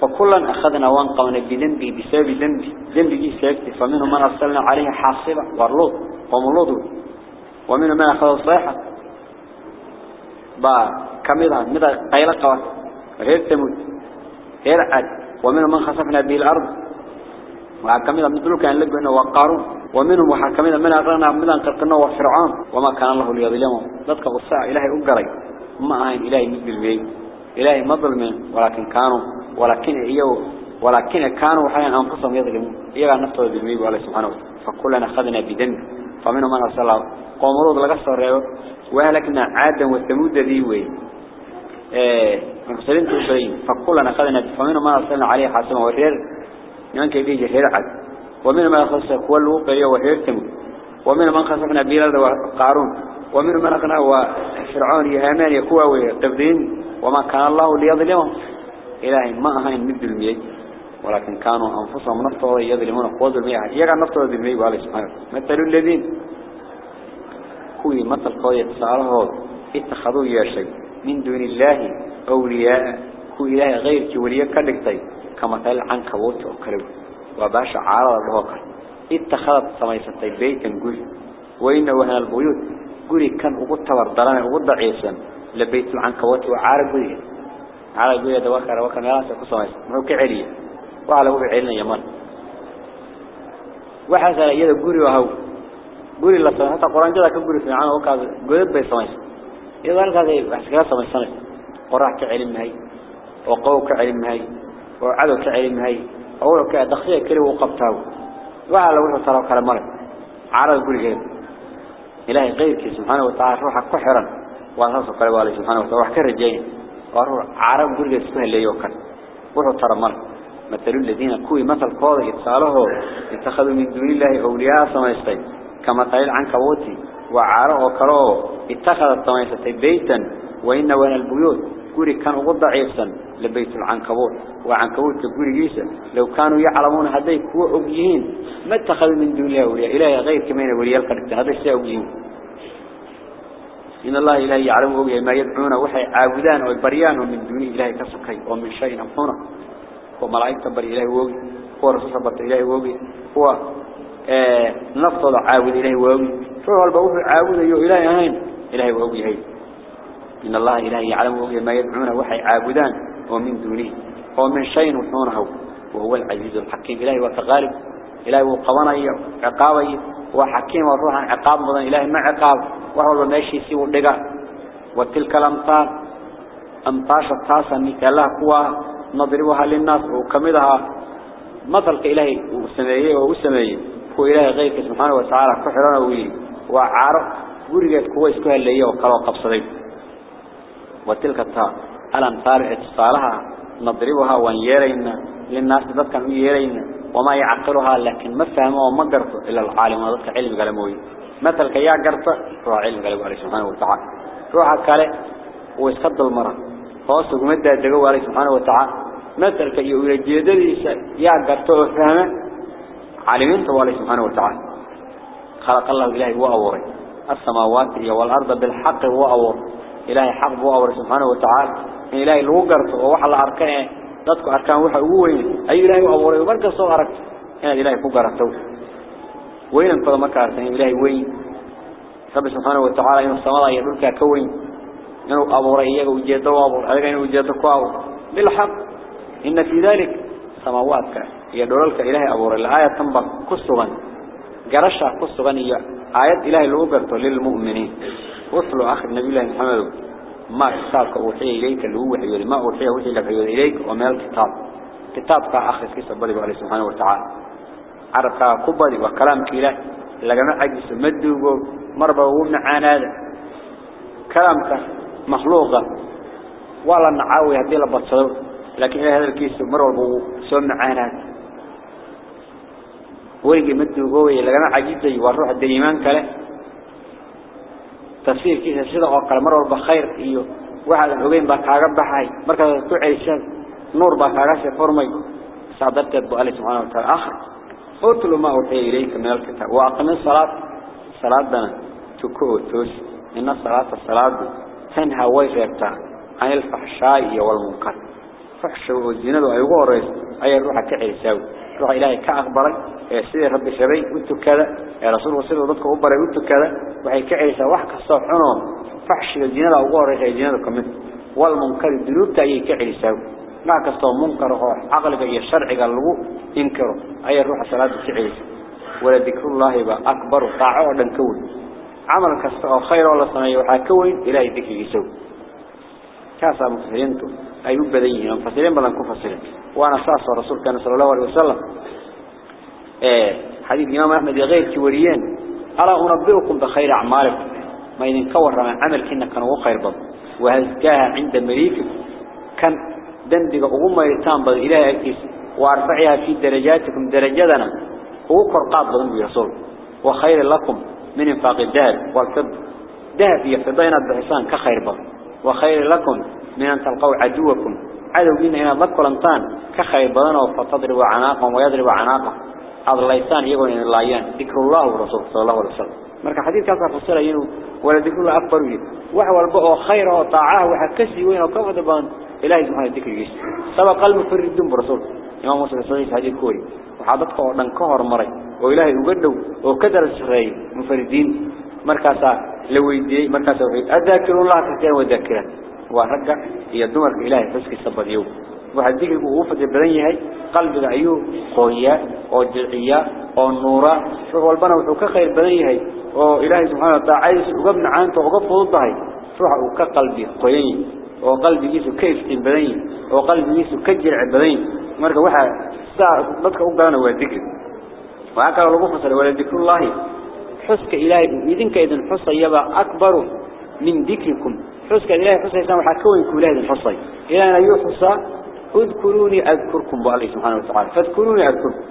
فكلا أخذنا وانقونا بذنبه بسبب ذنبه ذنبه سيكتي. فمنهم من أرسلنا عليه حاصبة واللوط وملوض ومنهم من أخذ الصيحة. با كميدا ميدا قيلة قوات غير تموت غير عد ومنهم من خسفنا به الأرض. وكميدا مثل كان لقنا وقارون. ومنهم وحكمنا من أغرنا من أنقرقنا وفرعون وما كان الله ليظلمهم. ذاتك الساعة إلهي أقري. ما أهين إلهي البيت إلهي ما ظلمين ولكن كانوا ولكن إيو ولكن كانوا حيا أنفسهم يظلمون. إيغا نفسه بالميب والله سبحانه فكلنا أخذنا بدم فمنهم من أرسل قوم رود لقصر وهلكنا عادا والثمود ذيوي إيه مرسلين تبين فكلنا أخذنا فمنهم من أرسلنا عليه حاسمة وحير يمكن يجي حير عد ومنهم من أخذنا كل وقيا وحير ثمود ومنهم من خسفنا بلاد وقارون. ومنهم من أخذنا وفرعون يهامان يكوى ويقبضين. وما كان الله ليظلمهم. إلهي ما أهين مد المياه. ولكن كانوا أنفسهم نفطوا يظلمون قوض المياه. يقع نفطوا بالمياه وعليه سبحانه. مثل الذين. كوي مثل قوية سعره اتخذوا يا شيء من دون الله أولياء كوي إلهي غير كولياء كالكتي كمثل عن كبوت وكلو وباش عارض الوقت اتخذت سميستي بيتا قل وإنه هنا البيوت. قولي كان أقول تبردلان أقول ضعيسا لبيت العنكبوت وعارض قولي. على جوية دوكر وكان راسه كسمايس محو كعليا وعلى هو بعلنا يمان وحسن يدا غوري وهو. غوري لا حتى قرآن جدا كغوري في عنا وكاد غوري بي إذا هذا أحسكها صبي صنف قراح كعلم هاي وقو كعلم هاي وعدو كعلم هاي أولو كدخية كله وقبتاه وعلى وحو صلاة كالمرك عرض كل جيب إلهي غيرك سبحانه وتعالى روحك كحرا وانصف كالوالي سبحانه وتعالى روحك الرجين وعرض عرض كل جيب سبحانه اللي يوكل. وحو صلاة مرك مثل الذين كوي مثل قوضه اتصاله اتخذوا من دون الله أولياء سمايستي كما طيل عنك ووتي وعارو وكرو اتخذت سمايستي بيتا وإن وين البيوت؟ قرق كانوا قد ضعيفا لبيت العنكبوت. وعنكبوت قرق جيسا لو كانوا يعلمون هذي كوا أبيهين. ما اتخذوا من دون الله أولياء إلهي غير كمين أولياء القرق هذا الشيء أبيهين. إن الله إلهي يعلم أوجه ما يدعون وحي عابدان ويبريان ومن دون إلهي كسكي ومن شيء نمحونا وملائكة بري إلهي ووجه هو رسول صبت إلهي ووجه هو نفضل عابد إلهي ووجه فهو البوح عابد أيها إلهي هين إلهي ووجه هين إن الله إلهي يعلم أوجه ما يدعون وحي عابدان ومن دونه ومن شيء نمحونه وهو العزيز الحكيم إلهي وتغالب إلهي وقوانا عقابي وحكيم وروحا عقاب مضان إلهي ما عقاب وهو ماشي سوى الدقاء وتلك الأمطار أمطاش التاسة مثالها قوة نضربها للناس وكمدها مثل إلهي وسمائيه وسمائيه هو إلهي غيرك سبحانه وتعالى كحرنا ويه وعارف قرقت قوة اسكوها اللي وقالوا قبصدين وتلك التاسة الأمطار اتصالها نضربها ونيرين للناس ذاتك يرين وما يعقلها لكن ما فهمه وما قرته إلا العالم وذاتك علم قلموي مثل كيا قرته روح علم قلمه عليه سبحانه وتعالى روح كاله ويسقط المرأة فوصل مدة دقوا عليه سبحانه وتعالى مثل كيا يجيد يا قرته وفهمه عالمين الله سبحانه وتعالى. خلق الله إلهي وأوري السماوات والأرض بالحق وأور إلهي حق وأوري سبحانه وتعالى. إلهي الوقرت ووحل أركان ذاتك أركان وحل أووين أي إلهي وأوري وبرك الصوء أركت. هنا إلهي فقرته وين انقضى مكة أركان إلهي وين؟ رب سبحانه وتعالى إنه السماء يدرك كوين إنه أوري إياه وجيته وأوري إياه وجيته كواه بالحق. إن في ذلك سماواتك. Aayatan ba ku sugan. Garasha ku sugan iyo aayad ilaahay lagu garto lil mu'miniin waslu akhir nabi ilaahi muhammad ما كتابك أوحي إليك اللي هو ما أوحي وحي لك إليك وما الكتاب كتابك آخر كيس بدي عليه سبحانه وتعالى عرفك كبدي وكلامك إله لقنا عجز مدوه مربى ومعانا هذا كلامك مخلوقة ولا نعاوي هذه لبطل لكن هذا الكيس مربى سوى معانا ورقي مدوغوه لغانا عجيب زي والروح الديمان كله تفسير كيسا سيدا وقال مرور بخير إيو واحد الحبين باكاغا بحاي مركز تعيشان نور باكاغا سيفورمي سعدت أبو الله سبحانه وتعالى آخر قلت ما أوحي إليك من الكتاب وأقم الصلاة صلاة دنا تكو توس إن الصلاة الصلاة تنهى ويغيبتا عن الفحشاء والمنكر فحش والزنا أيوه رئيس أي الروح كعيساوي روح إلهي كأخبرك سيدي رب شبي قلت كذا يا رسول الله صلى الله عليه وسلم قلت كذا وحي كعيسا وحك الصفحون فحش والزنا أيوه رئيس الزنا كمثل والمنكر الذنوب تأيي كعيساوي ما كستو منكر هو عقلك يا شرعك لو ينكره. أي الروح صلاة كعيسا ولا ذكر الله با أكبر طاعة ودن كون. عمل كستو خير ولا صنعي وحا كون إلهي ذكر يسوي. كاسا مفسرينتو أيوب بديه مفسرين بدن كفسرين وأنا صاص رسول كان صلى الله عليه وسلم. إيه حديث الإمام أحمد غير كوريين. ألا أنبئكم بخير أعمالكم؟ ما إذن كور من عمل كنا كانوا خير بض وهزكاها عند مليك كان دندق أغمى يتام بض إلهي أكتس وأرفعها في درجاتكم درجاتنا هو قرقاب بضن بيصول وخير لكم من إنفاق الذهب والفض ذهب يفضين بحسان كخير بض وخير لكم من أن تلقوا عدوكم. عدو بينا هنا ذكر انتان كخير بدنا فتضرب عناقهم ويضرب عناقهم. هذا الليسان يقول إن اللايان ذكر الله ورسوله صلى الله عليه وسلم. مركا حديث كاسا فسر ينو ولا ذكر الله أكبر ويه وحوى البقى خير وطاعة وحكسي وين وكفى دبان. إلهي سبحانه الذكر يجيس. سبق المفردون برسول إمام مسلم صحيح حديث كوري. وحاضتك ودن كهر مري. وإلهي وقدوا وكدر السرعي مفردين. مركاسا لو يدي مركاسا وحيد أذاكر الله كثيرا وذاكرا. ورجع هي دمر إلهي فسك الصبر يوم واحد ذكر بدنيه هاي قلب عيو قوية أو جرعية أو نورة روح والبنا وحوك خير بدنيه هاي أو إلهي سبحانه وتعالى عايز وقبن عنته وقف ضده هاي روح وكقلبي قوية وقلبي جيسو كيف بدنيه وقلبي جيسو كجرع بدنيه مركا واحد ساعة بدك أقبلنا هو الذكر وهكذا لو فصل ولا الله حسك إلهي إذن كإذن حس يبقى أكبر من ذكركم. حسك إلهي حسى إسلام حكوين كلاه الحصي. إلى أن يحصى اذكروني أذكركم بالله سبحانه وتعالى. فاذكروني أذكركم.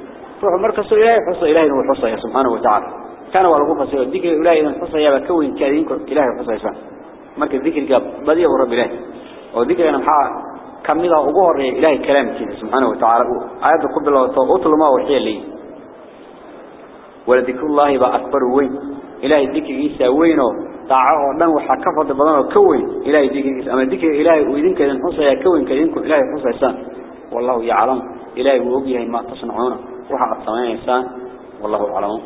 روح مركز إلهي حصى إلهي هو حصى سبحانه وتعالى. كان والغوفة سوى الذكر إلهي حصى يبقى كوين كاذينكم إلهي حصى إسلام مركز ذكر قاب بديه رب إلهي. وذكر أنا محا كميدا أقوه إلهي كلام كده سبحانه وتعالى. آيات قبل الله أطل ما وحي لي. ولذكر الله بقى أكبر وين؟ إلهي ذكر إيسا وينه طاعة ودن وحا كفض إلهي ذكر إيسا. أما ذكر إلهي وإذن كذن حصة يا كوين. إلهي حصة إيسان والله يعلم. إلهي وقيه ما تصنعونه وحا قد والله أعلمه